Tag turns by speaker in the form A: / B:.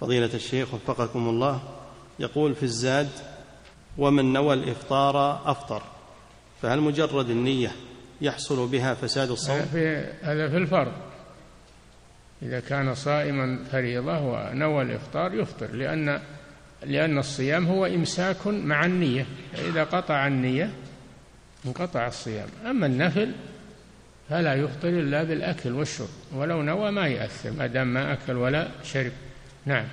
A: فضيلة الشيخ وفقكم الله يقول في الزاد ومن نوى الإفطار أفطر. فهل مجرد النية يحصل بها فساد الصوم؟
B: هذا في الفرض. إذا كان صائما فريضة ونوى الإفطار يفطر لأن لأن الصيام هو إمساك مع النية. فإذا قطع النية انقطع الصيام. أما النفل فلا يفطر إلا بالأكل والشرب ولو نوى ما يأثر ما دام ما أكل ولا شرب. 那